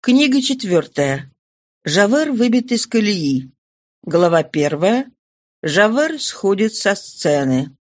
Книга четвертая. Жавер выбит из колеи. Глава первая. Жавер сходит со сцены.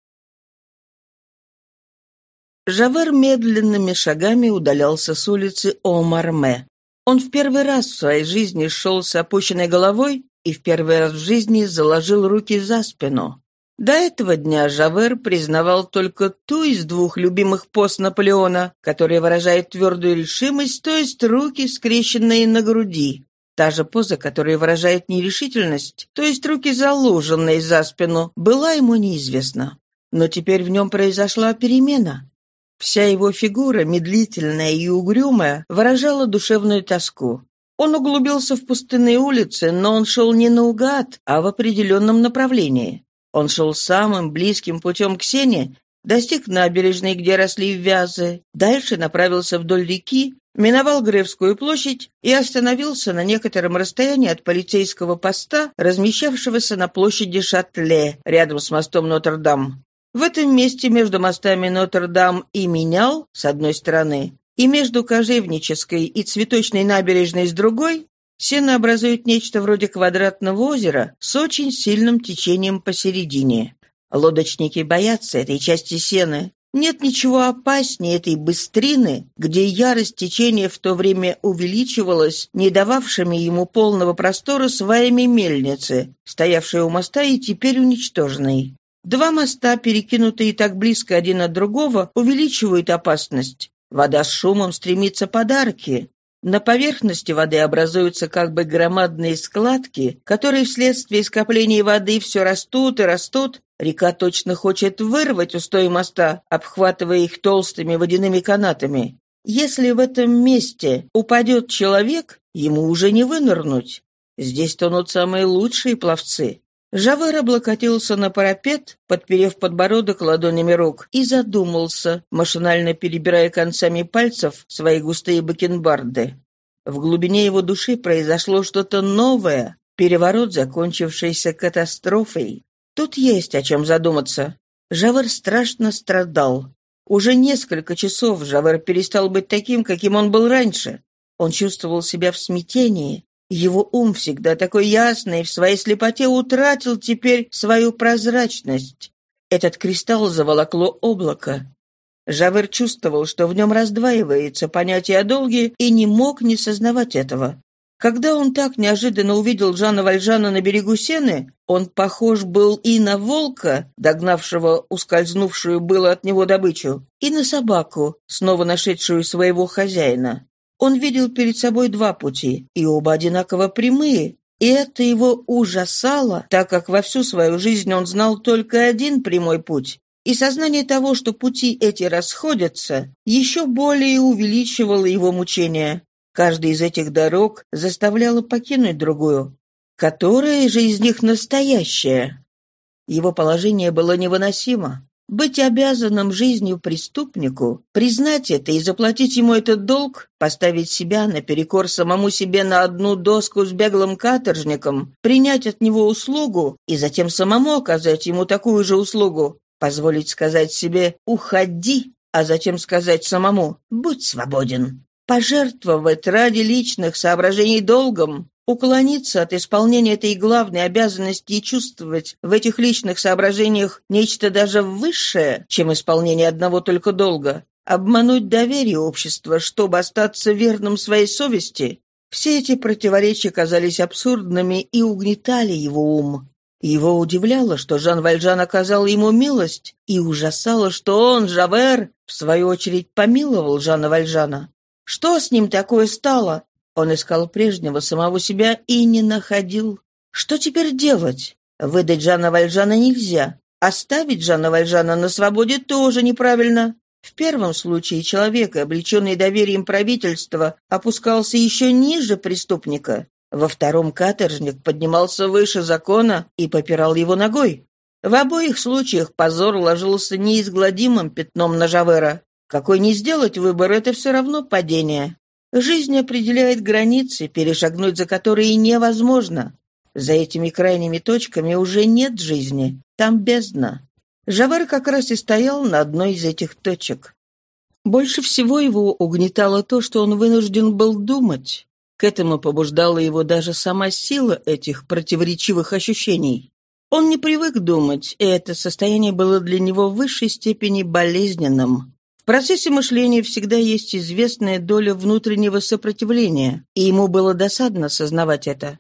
Жавер медленными шагами удалялся с улицы Омарме. Он в первый раз в своей жизни шел с опущенной головой и в первый раз в жизни заложил руки за спину. До этого дня Жавер признавал только ту из двух любимых пост Наполеона, которая выражает твердую решимость, то есть руки, скрещенные на груди. Та же поза, которая выражает нерешительность, то есть руки, заложенные за спину, была ему неизвестна. Но теперь в нем произошла перемена. Вся его фигура, медлительная и угрюмая, выражала душевную тоску. Он углубился в пустынные улицы, но он шел не наугад, а в определенном направлении. Он шел самым близким путем к Сене, достиг набережной, где росли вязы, дальше направился вдоль реки, миновал Гревскую площадь и остановился на некотором расстоянии от полицейского поста, размещавшегося на площади Шатле, рядом с мостом Нотр-Дам. В этом месте между мостами Нотр-Дам и Менял, с одной стороны, и между Кожевнической и Цветочной набережной с другой, Сено образует нечто вроде квадратного озера с очень сильным течением посередине. Лодочники боятся этой части сены. Нет ничего опаснее этой быстрины, где ярость течения в то время увеличивалась, не дававшими ему полного простора сваями мельницы, стоявшей у моста и теперь уничтоженной. Два моста, перекинутые так близко один от другого, увеличивают опасность. Вода с шумом стремится под арки. На поверхности воды образуются как бы громадные складки, которые вследствие скопления воды все растут и растут. Река точно хочет вырвать устои моста, обхватывая их толстыми водяными канатами. Если в этом месте упадет человек, ему уже не вынырнуть. Здесь тонут самые лучшие пловцы. Жавер облокотился на парапет, подперев подбородок ладонями рук, и задумался, машинально перебирая концами пальцев свои густые бакенбарды. В глубине его души произошло что-то новое, переворот, закончившийся катастрофой. Тут есть о чем задуматься. Жавер страшно страдал. Уже несколько часов Жавер перестал быть таким, каким он был раньше. Он чувствовал себя в смятении, его ум, всегда такой ясный, в своей слепоте утратил теперь свою прозрачность. Этот кристалл заволокло облако. Жавер чувствовал, что в нем раздваивается понятие о долге, и не мог не сознавать этого. Когда он так неожиданно увидел Жана Вальжана на берегу Сены, он похож был и на волка, догнавшего ускользнувшую было от него добычу, и на собаку, снова нашедшую своего хозяина. Он видел перед собой два пути, и оба одинаково прямые, и это его ужасало, так как во всю свою жизнь он знал только один прямой путь. И сознание того, что пути эти расходятся, еще более увеличивало его мучения. Каждая из этих дорог заставляла покинуть другую. Которая же из них настоящая? Его положение было невыносимо. Быть обязанным жизнью преступнику, признать это и заплатить ему этот долг, поставить себя наперекор самому себе на одну доску с беглым каторжником, принять от него услугу и затем самому оказать ему такую же услугу, позволить сказать себе «уходи», а затем сказать самому «будь свободен», пожертвовать ради личных соображений долгом, Уклониться от исполнения этой главной обязанности и чувствовать в этих личных соображениях нечто даже высшее, чем исполнение одного только долга, обмануть доверие общества, чтобы остаться верным своей совести, все эти противоречия казались абсурдными и угнетали его ум. Его удивляло, что Жан Вальжан оказал ему милость, и ужасало, что он, Жавер, в свою очередь помиловал Жана Вальжана. Что с ним такое стало? Он искал прежнего самого себя и не находил. Что теперь делать? Выдать Жана Вальжана нельзя. Оставить Жана Вальжана на свободе тоже неправильно. В первом случае человек, облеченный доверием правительства, опускался еще ниже преступника. Во втором каторжник поднимался выше закона и попирал его ногой. В обоих случаях позор ложился неизгладимым пятном на Жавера. Какой не сделать выбор, это все равно падение. Жизнь определяет границы, перешагнуть за которые невозможно. За этими крайними точками уже нет жизни, там бездна. Жавер как раз и стоял на одной из этих точек. Больше всего его угнетало то, что он вынужден был думать. К этому побуждала его даже сама сила этих противоречивых ощущений. Он не привык думать, и это состояние было для него в высшей степени болезненным. В процессе мышления всегда есть известная доля внутреннего сопротивления, и ему было досадно сознавать это.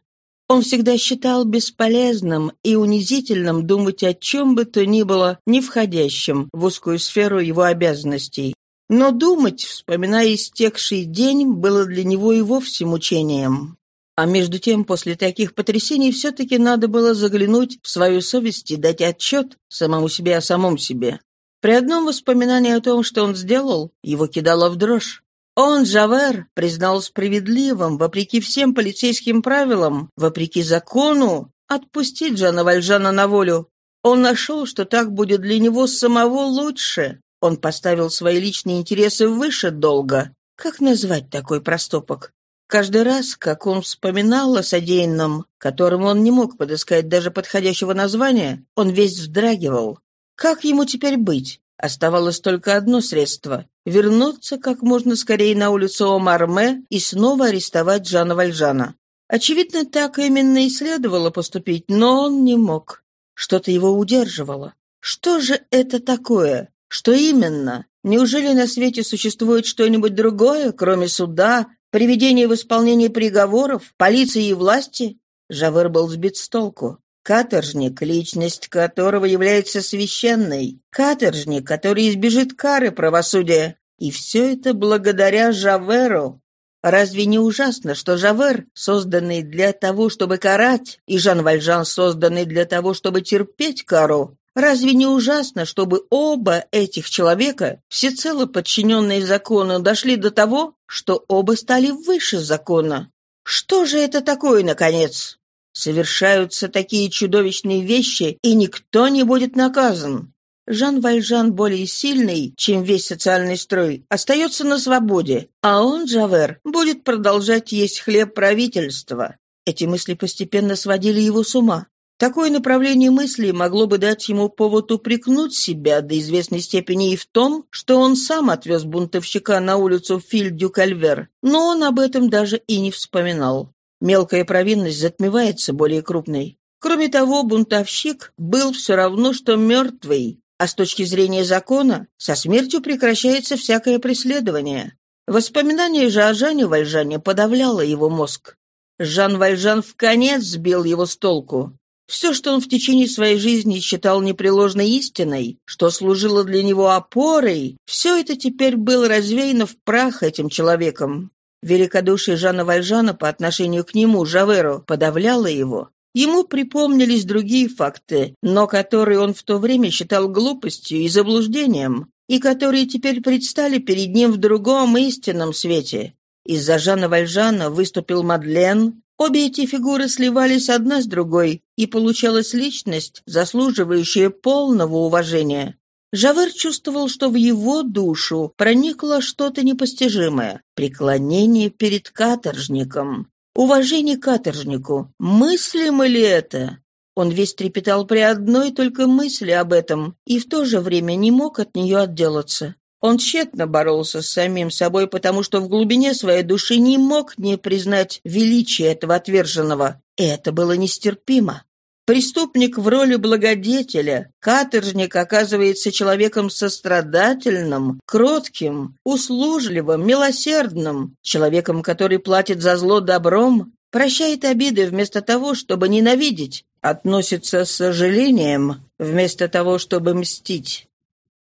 Он всегда считал бесполезным и унизительным думать о чем бы то ни было, не входящем в узкую сферу его обязанностей. Но думать, вспоминая истекший день, было для него и вовсе мучением. А между тем, после таких потрясений все-таки надо было заглянуть в свою совесть и дать отчет самому себе о самом себе. При одном воспоминании о том, что он сделал, его кидало в дрожь. Он, Жавер, признал справедливым, вопреки всем полицейским правилам, вопреки закону, отпустить Жана Вальжана на волю. Он нашел, что так будет для него самого лучше. Он поставил свои личные интересы выше долга. Как назвать такой проступок? Каждый раз, как он вспоминал о содеянном, которому он не мог подыскать даже подходящего названия, он весь вздрагивал. Как ему теперь быть? Оставалось только одно средство — вернуться как можно скорее на улицу Омарме и снова арестовать Жана Вальжана. Очевидно, так именно и следовало поступить, но он не мог. Что-то его удерживало. Что же это такое? Что именно? Неужели на свете существует что-нибудь другое, кроме суда, приведения в исполнение приговоров, полиции и власти? Жавер был сбит с толку. Каторжник, личность которого является священной. Каторжник, который избежит кары правосудия. И все это благодаря Жаверу. Разве не ужасно, что Жавер, созданный для того, чтобы карать, и Жан Вальжан, созданный для того, чтобы терпеть кару? Разве не ужасно, чтобы оба этих человека, всецело подчиненные закону, дошли до того, что оба стали выше закона? Что же это такое, наконец? Совершаются такие чудовищные вещи, и никто не будет наказан. Жан Вальжан более сильный, чем весь социальный строй, остается на свободе, а он, Жавер, будет продолжать есть хлеб правительства. Эти мысли постепенно сводили его с ума. Такое направление мысли могло бы дать ему повод упрекнуть себя до известной степени и в том, что он сам отвез бунтовщика на улицу Филь-дю-Кальвер, но он об этом даже и не вспоминал. Мелкая провинность затмевается более крупной. Кроме того, бунтовщик был все равно, что мертвый, а с точки зрения закона со смертью прекращается всякое преследование. Воспоминание же о Жане Вальжане подавляло его мозг. Жан Вальжан в конец сбил его с толку. Все, что он в течение своей жизни считал непреложной истиной, что служило для него опорой, все это теперь было развеяно в прах этим человеком. Великодушие Жана Вальжана по отношению к нему, Жаверу, подавляло его. Ему припомнились другие факты, но которые он в то время считал глупостью и заблуждением, и которые теперь предстали перед ним в другом истинном свете. Из-за Жана Вальжана выступил Мадлен. Обе эти фигуры сливались одна с другой, и получалась личность, заслуживающая полного уважения. Жавер чувствовал, что в его душу проникло что-то непостижимое — преклонение перед каторжником. Уважение каторжнику. Мыслимо ли это? Он весь трепетал при одной только мысли об этом и в то же время не мог от нее отделаться. Он тщетно боролся с самим собой, потому что в глубине своей души не мог не признать величие этого отверженного. И это было нестерпимо. Преступник в роли благодетеля, каторжник оказывается человеком сострадательным, кротким, услужливым, милосердным, человеком, который платит за зло добром, прощает обиды вместо того, чтобы ненавидеть, относится с сожалением вместо того, чтобы мстить.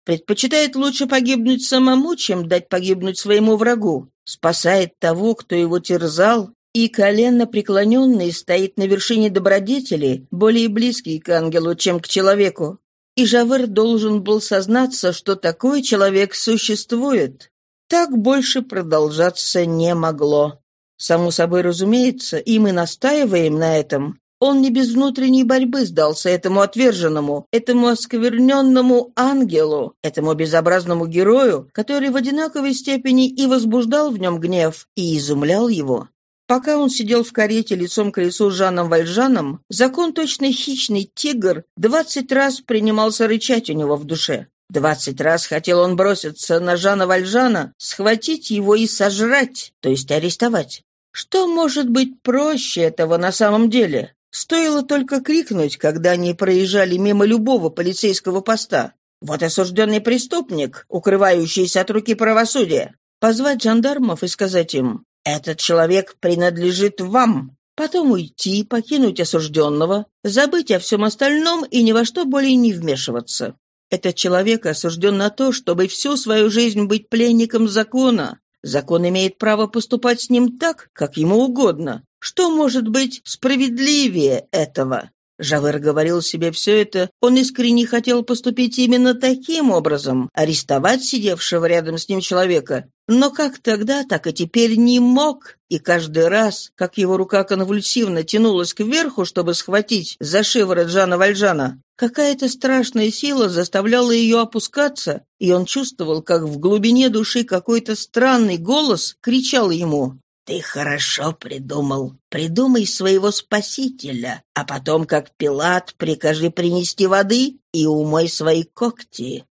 Предпочитает лучше погибнуть самому, чем дать погибнуть своему врагу. Спасает того, кто его терзал, и коленно преклоненный стоит на вершине добродетели, более близкий к ангелу, чем к человеку. И Жавер должен был сознаться, что такой человек существует. Так больше продолжаться не могло. Само собой разумеется, и мы настаиваем на этом. Он не без внутренней борьбы сдался этому отверженному, этому оскверненному ангелу, этому безобразному герою, который в одинаковой степени и возбуждал в нем гнев, и изумлял его. Пока он сидел в карете лицом к лицу с Жаном Вальжаном, закон точно хищный тигр двадцать раз принимался рычать у него в душе. Двадцать раз хотел он броситься на Жана Вальжана, схватить его и сожрать, то есть арестовать. Что может быть проще этого на самом деле? Стоило только крикнуть, когда они проезжали мимо любого полицейского поста. «Вот осужденный преступник, укрывающийся от руки правосудия!» Позвать жандармов и сказать им «Этот человек принадлежит вам!» Потом уйти, покинуть осужденного, забыть о всем остальном и ни во что более не вмешиваться. Этот человек осужден на то, чтобы всю свою жизнь быть пленником закона. Закон имеет право поступать с ним так, как ему угодно. Что может быть справедливее этого? Жавер говорил себе все это, он искренне хотел поступить именно таким образом, арестовать сидевшего рядом с ним человека. Но как тогда, так и теперь не мог, и каждый раз, как его рука конвульсивно тянулась кверху, чтобы схватить за шиворот Жана Вальжана, какая-то страшная сила заставляла ее опускаться, и он чувствовал, как в глубине души какой-то странный голос кричал ему ты хорошо придумал. Придумай своего спасителя, а потом, как Пилат, прикажи принести воды и умой свои когти».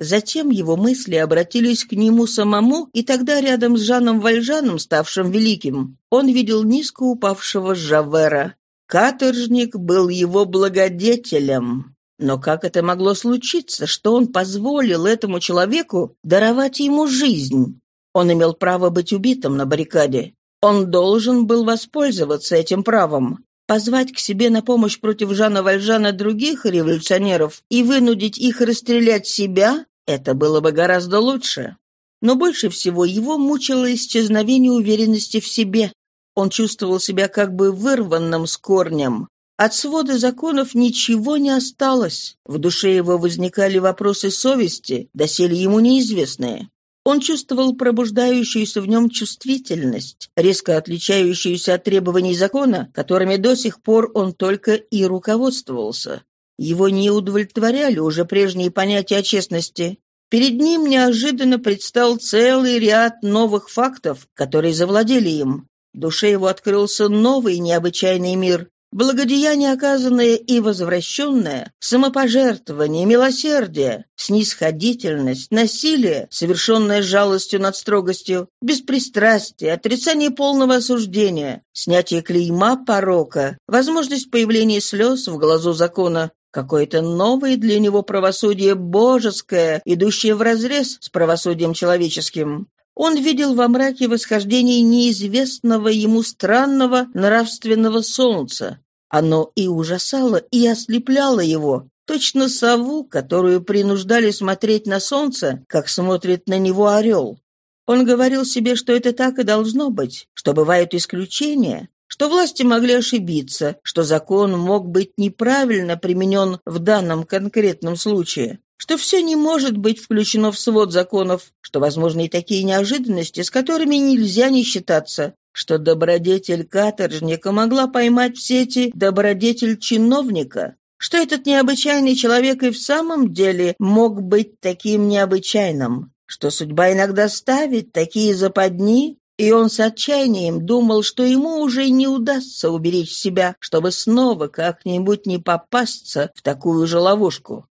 Затем его мысли обратились к нему самому, и тогда рядом с Жаном Вальжаном, ставшим великим, он видел низко упавшего Жавера. Каторжник был его благодетелем. Но как это могло случиться, что он позволил этому человеку даровать ему жизнь? Он имел право быть убитым на баррикаде. Он должен был воспользоваться этим правом, позвать к себе на помощь против Жана Вальжана других революционеров и вынудить их расстрелять себя, это было бы гораздо лучше. Но больше всего его мучило исчезновение уверенности в себе. Он чувствовал себя как бы вырванным с корнем. От свода законов ничего не осталось. В душе его возникали вопросы совести, доселе ему неизвестные. Он чувствовал пробуждающуюся в нем чувствительность, резко отличающуюся от требований закона, которыми до сих пор он только и руководствовался. Его не удовлетворяли уже прежние понятия о честности. Перед ним неожиданно предстал целый ряд новых фактов, которые завладели им. В душе его открылся новый необычайный мир, Благодеяние, оказанное и возвращенное, самопожертвование, милосердие, снисходительность, насилие, совершенное жалостью над строгостью, беспристрастие, отрицание полного осуждения, снятие клейма порока, возможность появления слез в глазу закона, какое-то новое для него правосудие божеское, идущее вразрез с правосудием человеческим. Он видел во мраке восхождение неизвестного ему странного нравственного солнца. Оно и ужасало, и ослепляло его, точно сову, которую принуждали смотреть на солнце, как смотрит на него орел. Он говорил себе, что это так и должно быть, что бывают исключения, что власти могли ошибиться, что закон мог быть неправильно применен в данном конкретном случае что все не может быть включено в свод законов, что возможны и такие неожиданности, с которыми нельзя не считаться, что добродетель каторжника могла поймать в сети добродетель чиновника, что этот необычайный человек и в самом деле мог быть таким необычайным, что судьба иногда ставит такие западни, и он с отчаянием думал, что ему уже не удастся уберечь себя, чтобы снова как-нибудь не попасться в такую же ловушку.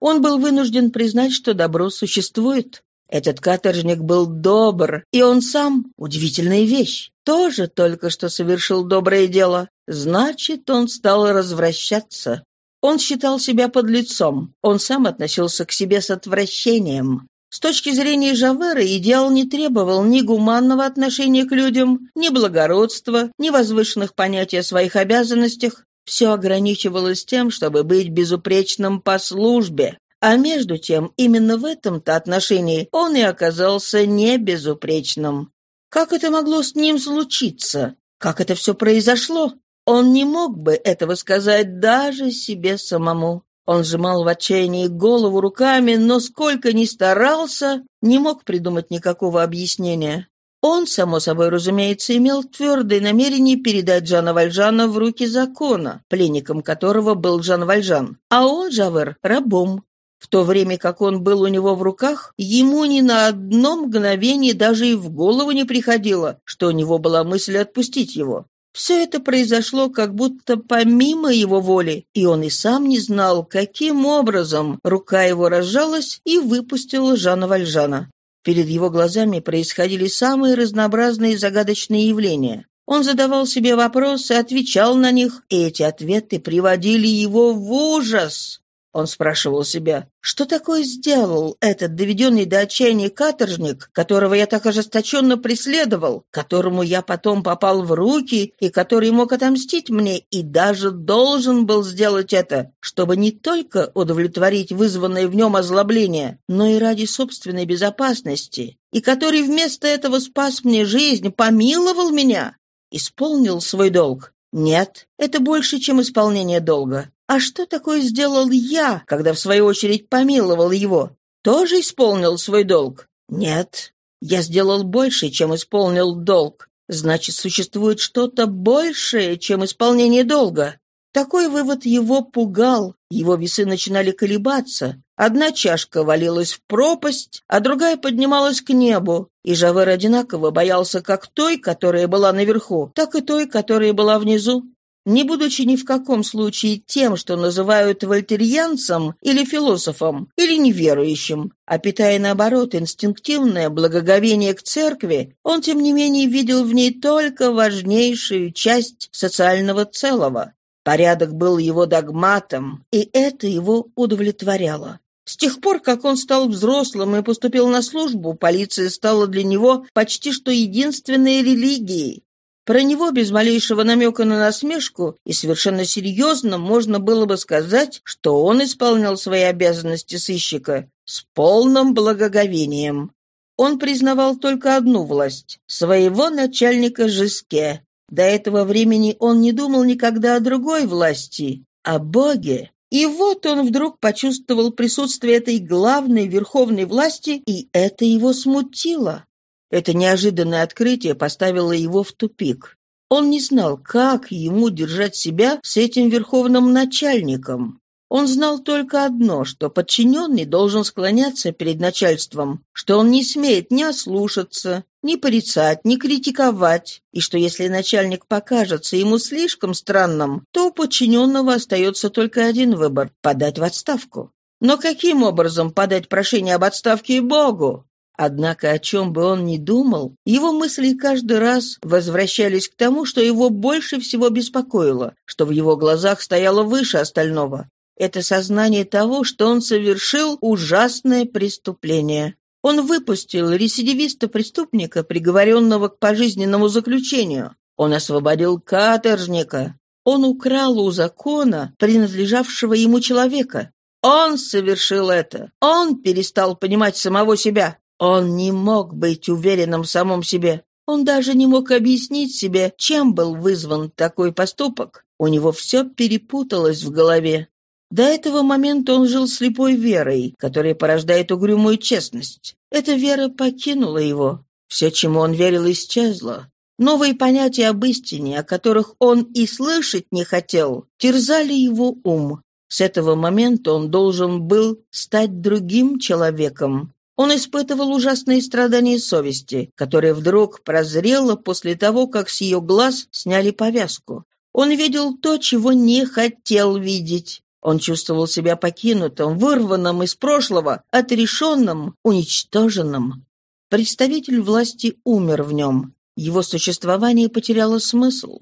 Он был вынужден признать, что добро существует. Этот каторжник был добр, и он сам, удивительная вещь, тоже только что совершил доброе дело. Значит, он стал развращаться. Он считал себя подлецом, он сам относился к себе с отвращением. С точки зрения Жавера идеал не требовал ни гуманного отношения к людям, ни благородства, ни возвышенных понятий о своих обязанностях. Все ограничивалось тем, чтобы быть безупречным по службе. А между тем, именно в этом-то отношении он и оказался не безупречным. Как это могло с ним случиться? Как это все произошло? Он не мог бы этого сказать даже себе самому. Он сжимал в отчаянии голову руками, но сколько ни старался, не мог придумать никакого объяснения. Он, само собой разумеется, имел твердое намерение передать Жана Вальжана в руки закона, пленником которого был Жан Вальжан, а он, Жавер, рабом. В то время как он был у него в руках, ему ни на одно мгновение даже и в голову не приходило, что у него была мысль отпустить его. Все это произошло как будто помимо его воли, и он и сам не знал, каким образом рука его разжалась и выпустила Жана Вальжана. Перед его глазами происходили самые разнообразные загадочные явления. Он задавал себе вопросы, отвечал на них, и эти ответы приводили его в ужас. Он спрашивал себя, что такое сделал этот доведенный до отчаяния каторжник, которого я так ожесточенно преследовал, которому я потом попал в руки и который мог отомстить мне и даже должен был сделать это, чтобы не только удовлетворить вызванное в нем озлобление, но и ради собственной безопасности, и который вместо этого спас мне жизнь, помиловал меня, исполнил свой долг. Нет, это больше, чем исполнение долга. А что такое сделал я, когда в свою очередь помиловал его? Тоже исполнил свой долг? Нет. Я сделал больше, чем исполнил долг. Значит, существует что-то большее, чем исполнение долга. Такой вывод его пугал, его весы начинали колебаться. Одна чашка валилась в пропасть, а другая поднималась к небу, и Жавер одинаково боялся как той, которая была наверху, так и той, которая была внизу не будучи ни в каком случае тем, что называют вольтерьянцем или философом, или неверующим, а питая, наоборот, инстинктивное благоговение к церкви, он, тем не менее, видел в ней только важнейшую часть социального целого. Порядок был его догматом, и это его удовлетворяло. С тех пор, как он стал взрослым и поступил на службу, полиция стала для него почти что единственной религией. Про него без малейшего намека на насмешку и совершенно серьезно можно было бы сказать, что он исполнял свои обязанности сыщика с полным благоговением. Он признавал только одну власть – своего начальника Жиске. До этого времени он не думал никогда о другой власти – о Боге. И вот он вдруг почувствовал присутствие этой главной верховной власти, и это его смутило. Это неожиданное открытие поставило его в тупик. Он не знал, как ему держать себя с этим верховным начальником. Он знал только одно, что подчиненный должен склоняться перед начальством, что он не смеет ни ослушаться, ни порицать, ни критиковать, и что если начальник покажется ему слишком странным, то у подчиненного остается только один выбор – подать в отставку. Но каким образом подать прошение об отставке Богу? Однако, о чем бы он ни думал, его мысли каждый раз возвращались к тому, что его больше всего беспокоило, что в его глазах стояло выше остального. Это сознание того, что он совершил ужасное преступление. Он выпустил рецидивиста-преступника, приговоренного к пожизненному заключению. Он освободил каторжника. Он украл у закона, принадлежавшего ему человека. Он совершил это. Он перестал понимать самого себя. Он не мог быть уверенным в самом себе. Он даже не мог объяснить себе, чем был вызван такой поступок. У него все перепуталось в голове. До этого момента он жил слепой верой, которая порождает угрюмую честность. Эта вера покинула его. Все, чему он верил, исчезло. Новые понятия об истине, о которых он и слышать не хотел, терзали его ум. С этого момента он должен был стать другим человеком, он испытывал ужасные страдания совести, которая вдруг прозрела после того, как с ее глаз сняли повязку. Он видел то, чего не хотел видеть. Он чувствовал себя покинутым, вырванным из прошлого, отрешенным, уничтоженным. Представитель власти умер в нем. Его существование потеряло смысл.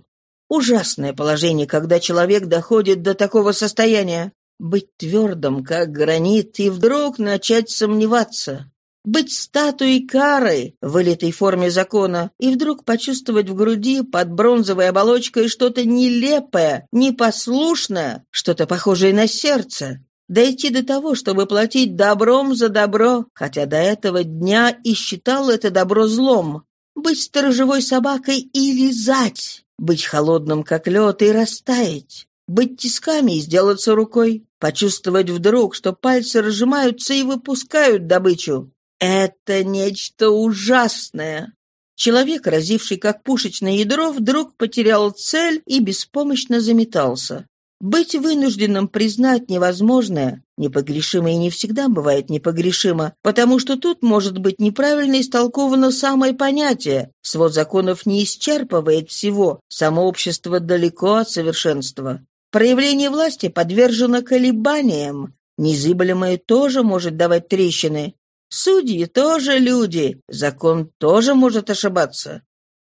Ужасное положение, когда человек доходит до такого состояния быть твердым, как гранит, и вдруг начать сомневаться, быть статуей кары в элитой форме закона и вдруг почувствовать в груди под бронзовой оболочкой что-то нелепое, непослушное, что-то похожее на сердце. Дойти до того, чтобы платить добром за добро, хотя до этого дня и считал это добро злом. Быть сторожевой собакой и лизать. Быть холодным, как лед, и растаять быть тисками и сделаться рукой, почувствовать вдруг, что пальцы разжимаются и выпускают добычу. Это нечто ужасное. Человек, разивший как пушечное ядро, вдруг потерял цель и беспомощно заметался. Быть вынужденным признать невозможное, непогрешимо и не всегда бывает непогрешимо, потому что тут может быть неправильно истолковано самое понятие. Свод законов не исчерпывает всего, само общество далеко от совершенства. Проявление власти подвержено колебаниям. Незыблемое тоже может давать трещины. Судьи тоже люди, закон тоже может ошибаться.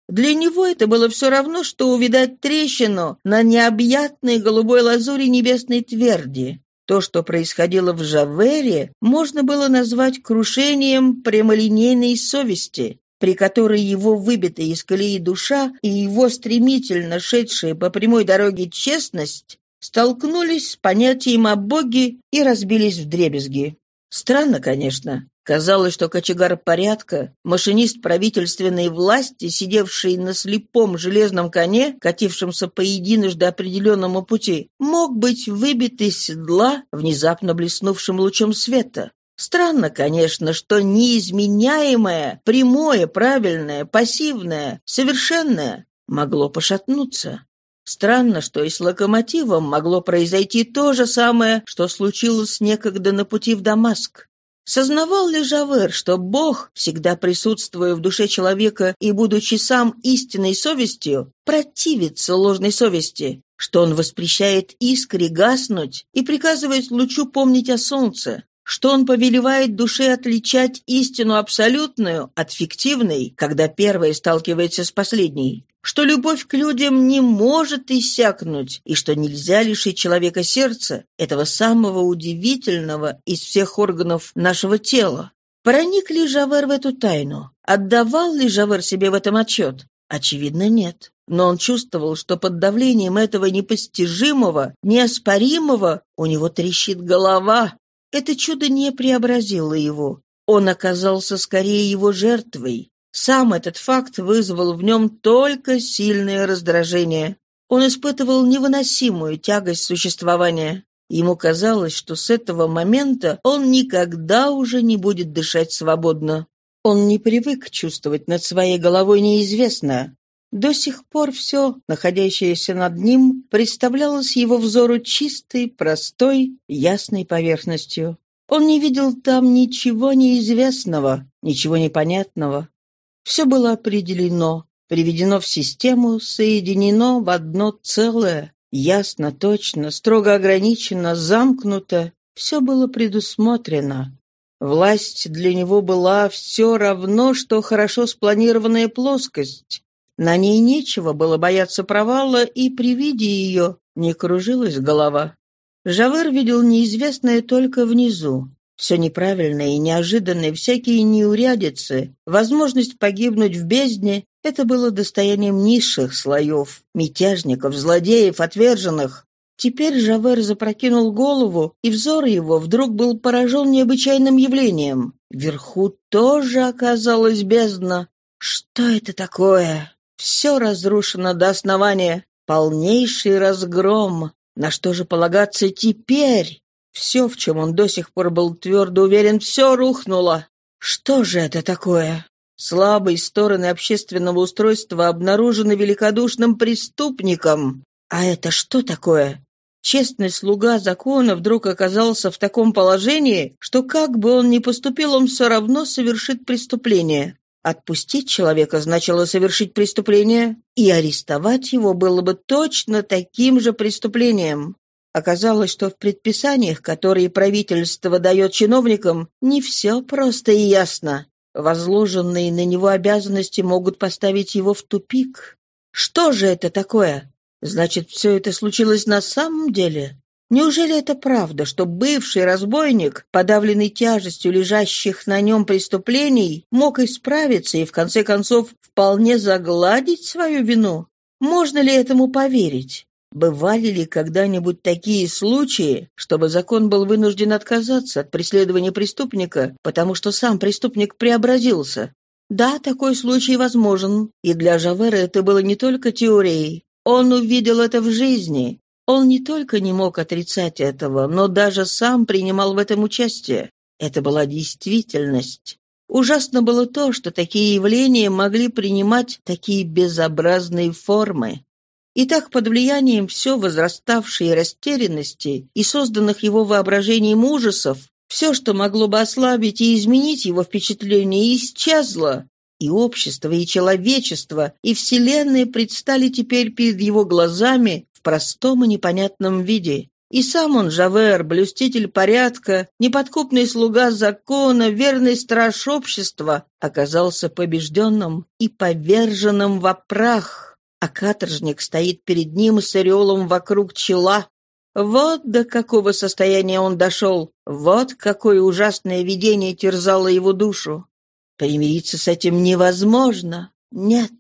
Для него это было все равно, что увидать трещину на необъятной голубой лазури небесной тверди. То, что происходило в Жавере, можно было назвать крушением прямолинейной совести, при которой его выбитая из колеи душа и его стремительно шедшая по прямой дороге честность столкнулись с понятием о Боге и разбились в дребезги. Странно, конечно. Казалось, что кочегар порядка, машинист правительственной власти, сидевший на слепом железном коне, катившемся по единожды определенному пути, мог быть выбит из седла внезапно блеснувшим лучом света. Странно, конечно, что неизменяемое, прямое, правильное, пассивное, совершенное могло пошатнуться. Странно, что и с локомотивом могло произойти то же самое, что случилось некогда на пути в Дамаск. Сознавал ли Жавер, что Бог, всегда присутствуя в душе человека и будучи сам истинной совестью, противится ложной совести, что он воспрещает искре гаснуть и приказывает лучу помнить о солнце, что он повелевает душе отличать истину абсолютную от фиктивной, когда первая сталкивается с последней, что любовь к людям не может иссякнуть, и что нельзя лишить человека сердца, этого самого удивительного из всех органов нашего тела. Проник ли Жавер в эту тайну? Отдавал ли Жавер себе в этом отчет? Очевидно, нет. Но он чувствовал, что под давлением этого непостижимого, неоспоримого у него трещит голова. Это чудо не преобразило его. Он оказался скорее его жертвой. Сам этот факт вызвал в нем только сильное раздражение. Он испытывал невыносимую тягость существования. Ему казалось, что с этого момента он никогда уже не будет дышать свободно. Он не привык чувствовать над своей головой неизвестное. До сих пор все, находящееся над ним, представлялось его взору чистой, простой, ясной поверхностью. Он не видел там ничего неизвестного, ничего непонятного. Все было определено, приведено в систему, соединено в одно целое, ясно, точно, строго ограничено, замкнуто. Все было предусмотрено. Власть для него была все равно, что хорошо спланированная плоскость. На ней нечего было бояться провала, и при виде ее не кружилась голова. Жавер видел неизвестное только внизу. Все неправильное и неожиданное, всякие неурядицы, возможность погибнуть в бездне — это было достоянием низших слоев, мятежников, злодеев, отверженных. Теперь Жавер запрокинул голову, и взор его вдруг был поражен необычайным явлением. Вверху тоже оказалась бездна. Что это такое? Все разрушено до основания. Полнейший разгром. На что же полагаться теперь? Все, в чем он до сих пор был твердо уверен, все рухнуло. Что же это такое? Слабые стороны общественного устройства обнаружены великодушным преступником. А это что такое? Честный слуга закона вдруг оказался в таком положении, что как бы он ни поступил, он все равно совершит преступление. Отпустить человека значило совершить преступление, и арестовать его было бы точно таким же преступлением. Оказалось, что в предписаниях, которые правительство дает чиновникам, не все просто и ясно. Возложенные на него обязанности могут поставить его в тупик. Что же это такое? Значит, все это случилось на самом деле? Неужели это правда, что бывший разбойник, подавленный тяжестью лежащих на нем преступлений, мог исправиться и, в конце концов, вполне загладить свою вину? Можно ли этому поверить? Бывали ли когда-нибудь такие случаи, чтобы закон был вынужден отказаться от преследования преступника, потому что сам преступник преобразился? Да, такой случай возможен, и для Жавера это было не только теорией. Он увидел это в жизни. Он не только не мог отрицать этого, но даже сам принимал в этом участие. Это была действительность. Ужасно было то, что такие явления могли принимать такие безобразные формы. И так под влиянием все возраставшей растерянности и созданных его воображением ужасов, все, что могло бы ослабить и изменить его впечатление, исчезло, и общество, и человечество, и Вселенная предстали теперь перед его глазами простом и непонятном виде. И сам он, Жавер, блюститель порядка, неподкупный слуга закона, верный страж общества, оказался побежденным и поверженным во прах, а каторжник стоит перед ним с ореолом вокруг чела. Вот до какого состояния он дошел, вот какое ужасное видение терзало его душу. Примириться с этим невозможно. Нет.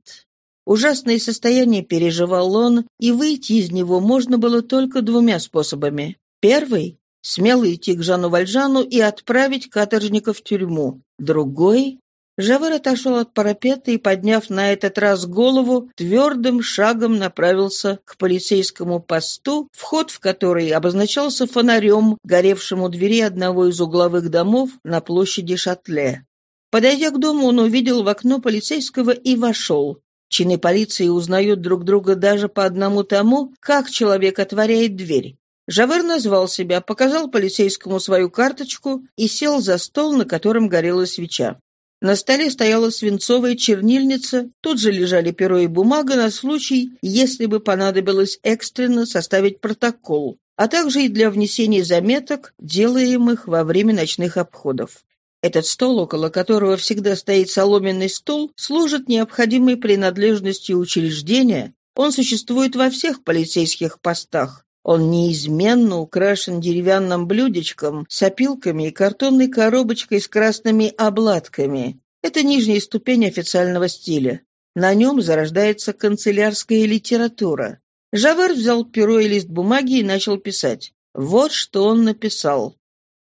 Ужасное состояние переживал он, и выйти из него можно было только двумя способами. Первый — смело идти к Жану Вальжану и отправить каторжника в тюрьму. Другой — Жавер отошел от парапета и, подняв на этот раз голову, твердым шагом направился к полицейскому посту, вход в который обозначался фонарем, горевшим у двери одного из угловых домов на площади Шатле. Подойдя к дому, он увидел в окно полицейского и вошел. Чины полиции узнают друг друга даже по одному тому, как человек отворяет дверь. Жавер назвал себя, показал полицейскому свою карточку и сел за стол, на котором горела свеча. На столе стояла свинцовая чернильница, тут же лежали перо и бумага на случай, если бы понадобилось экстренно составить протокол, а также и для внесения заметок, делаемых во время ночных обходов. Этот стол, около которого всегда стоит соломенный стул, служит необходимой принадлежностью учреждения. Он существует во всех полицейских постах. Он неизменно украшен деревянным блюдечком с опилками и картонной коробочкой с красными обладками. Это нижняя ступень официального стиля. На нем зарождается канцелярская литература. Жавер взял перо и лист бумаги и начал писать. Вот что он написал.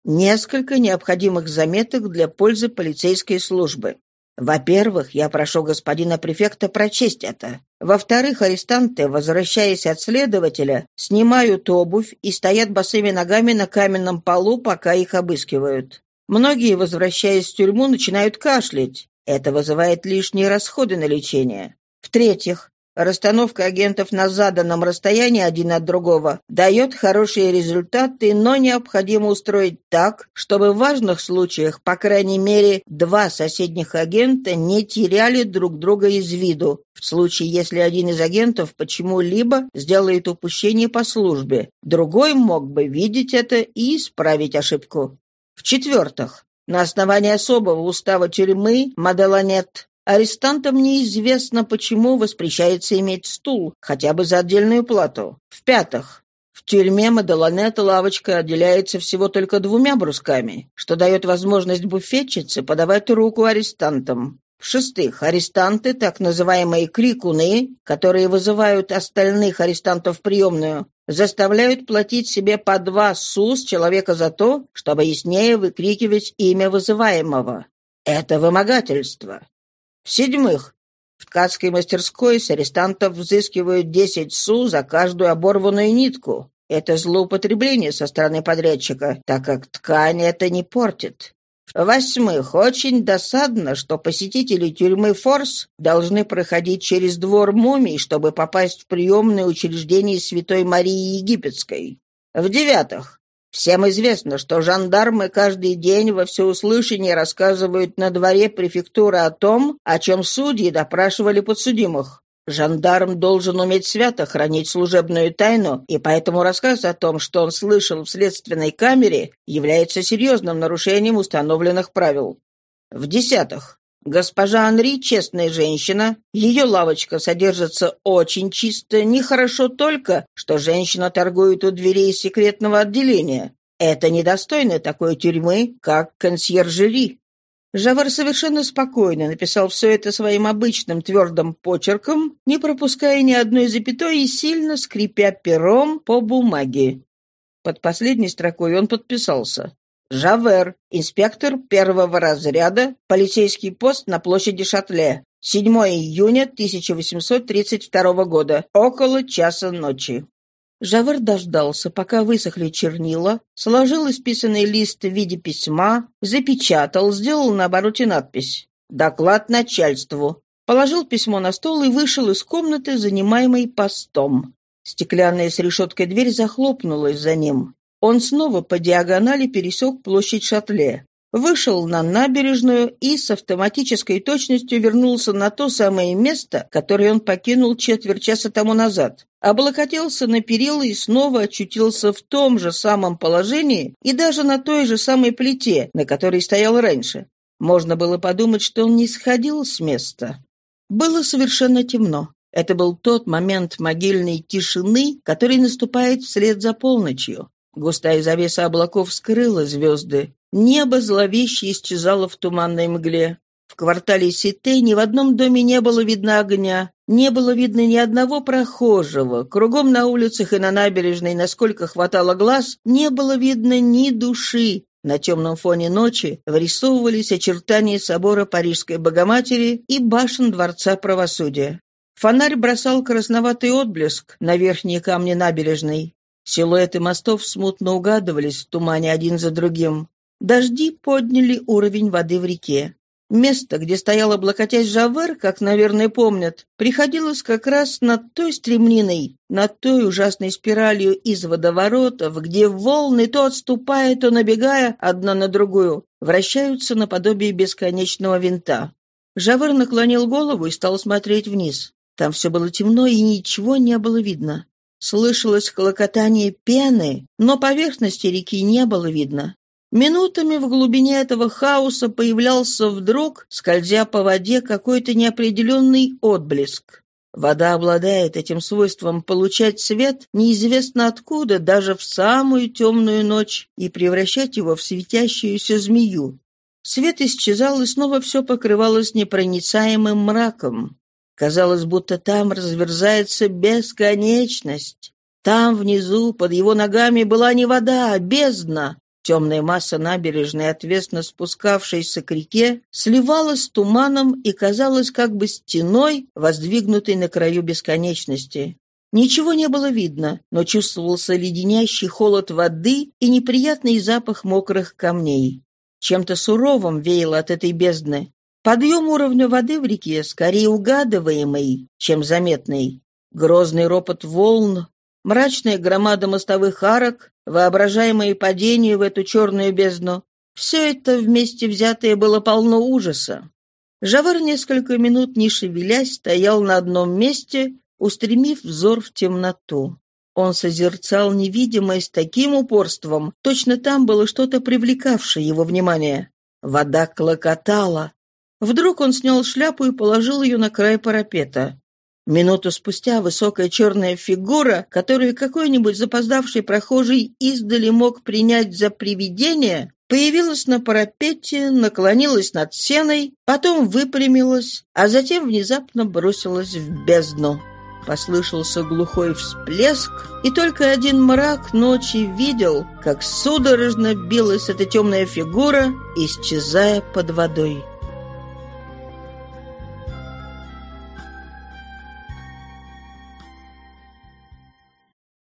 Несколько необходимых заметок для пользы полицейской службы. Во-первых, я прошу господина префекта прочесть это. Во-вторых, арестанты, возвращаясь от следователя, снимают обувь и стоят босыми ногами на каменном полу, пока их обыскивают. Многие, возвращаясь в тюрьму, начинают кашлять. Это вызывает лишние расходы на лечение. В-третьих, Расстановка агентов на заданном расстоянии один от другого дает хорошие результаты, но необходимо устроить так, чтобы в важных случаях, по крайней мере, два соседних агента не теряли друг друга из виду, в случае, если один из агентов почему-либо сделает упущение по службе. Другой мог бы видеть это и исправить ошибку. В-четвертых, на основании особого устава тюрьмы Маделанет Арестантам неизвестно, почему воспрещается иметь стул, хотя бы за отдельную плату. В-пятых, в тюрьме Мадаланета лавочка отделяется всего только двумя брусками, что дает возможность буфетчице подавать руку арестантам. В-шестых, арестанты, так называемые крикуны, которые вызывают остальных арестантов в приемную, заставляют платить себе по два су с человека за то, чтобы яснее выкрикивать имя вызываемого. Это вымогательство. В-седьмых, в ткацкой мастерской с арестантов взыскивают 10 су за каждую оборванную нитку. Это злоупотребление со стороны подрядчика, так как ткань это не портит. В-восьмых, очень досадно, что посетители тюрьмы Форс должны проходить через двор мумий, чтобы попасть в приемное учреждение Святой Марии Египетской. В-девятых, Всем известно, что жандармы каждый день во всеуслышание рассказывают на дворе префектуры о том, о чем судьи допрашивали подсудимых. Жандарм должен уметь свято хранить служебную тайну, и поэтому рассказ о том, что он слышал в следственной камере, является серьезным нарушением установленных правил. В-десятых, Госпожа Анри — честная женщина, ее лавочка содержится очень чисто, нехорошо только, что женщина торгует у дверей секретного отделения. Это недостойно такой тюрьмы, как консьержери. Жавар совершенно спокойно написал все это своим обычным твердым почерком, не пропуская ни одной запятой и сильно скрипя пером по бумаге. Под последней строкой он подписался. Жавер, инспектор первого разряда, полицейский пост на площади Шатле. 7 июня 1832 года, около часа ночи. Жавер дождался, пока высохли чернила, сложил исписанный лист в виде письма, запечатал, сделал на обороте надпись «Доклад начальству», положил письмо на стол и вышел из комнаты, занимаемой постом. Стеклянная с решеткой дверь захлопнулась за ним. Он снова по диагонали пересек площадь Шатле. вышел на набережную и с автоматической точностью вернулся на то самое место, которое он покинул четверть часа тому назад. Облокотился на перила и снова очутился в том же самом положении и даже на той же самой плите, на которой стоял раньше. Можно было подумать, что он не сходил с места. Было совершенно темно. Это был тот момент могильной тишины, который наступает вслед за полночью. Густая завеса облаков скрыла звезды. Небо зловеще исчезало в туманной мгле. В квартале Сите ни в одном доме не было видно огня, не было видно ни одного прохожего. Кругом на улицах и на набережной, насколько хватало глаз, не было видно ни души. На темном фоне ночи вырисовывались очертания собора Парижской Богоматери и башен Дворца Правосудия. Фонарь бросал красноватый отблеск на верхние камни набережной. Силуэты мостов смутно угадывались в тумане один за другим. Дожди подняли уровень воды в реке. Место, где стоял облокотясь Жавер, как, наверное, помнят, приходилось как раз над той стремниной, над той ужасной спиралью из водоворотов, где волны, то отступая, то набегая одна на другую, вращаются наподобие бесконечного винта. Жавер наклонил голову и стал смотреть вниз. Там все было темно, и ничего не было видно. Слышалось колокотание пены, но поверхности реки не было видно. Минутами в глубине этого хаоса появлялся вдруг, скользя по воде, какой-то неопределенный отблеск. Вода обладает этим свойством получать свет неизвестно откуда, даже в самую темную ночь, и превращать его в светящуюся змею. Свет исчезал, и снова все покрывалось непроницаемым мраком. Казалось, будто там разверзается бесконечность. Там внизу, под его ногами, была не вода, а бездна. Темная масса набережной, отвесно спускавшейся к реке, сливалась с туманом и казалась как бы стеной, воздвигнутой на краю бесконечности. Ничего не было видно, но чувствовался леденящий холод воды и неприятный запах мокрых камней. Чем-то суровым веяло от этой бездны. Подъем уровня воды в реке скорее угадываемый, чем заметный. Грозный ропот волн, мрачная громада мостовых арок, воображаемые падения в эту черную бездну — все это вместе взятое было полно ужаса. Жавар несколько минут, не шевелясь, стоял на одном месте, устремив взор в темноту. Он созерцал невидимое с таким упорством, точно там было что-то привлекавшее его внимание. Вода клокотала, Вдруг он снял шляпу и положил ее на край парапета. Минуту спустя высокая черная фигура, которую какой-нибудь запоздавший прохожий издали мог принять за привидение, появилась на парапете, наклонилась над сеной, потом выпрямилась, а затем внезапно бросилась в бездну. Послышался глухой всплеск, и только один мрак ночи видел, как судорожно билась эта темная фигура, исчезая под водой.